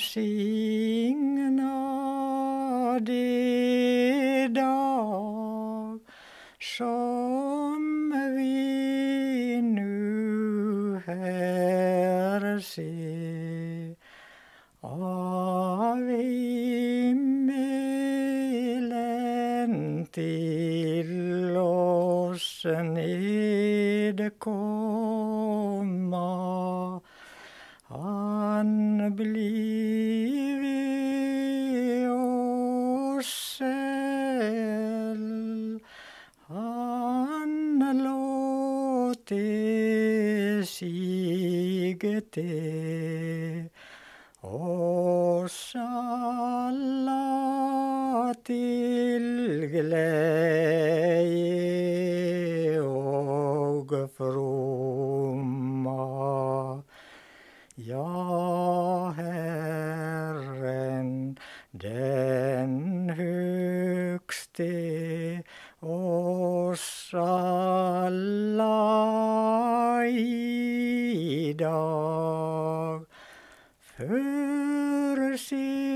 välsignad dag som vi nu här ser. Av himmelen till oss nedkomma. Han låter sig te oss alla till glädje och fromma. Ja, Herren den högste oss alla idag för synder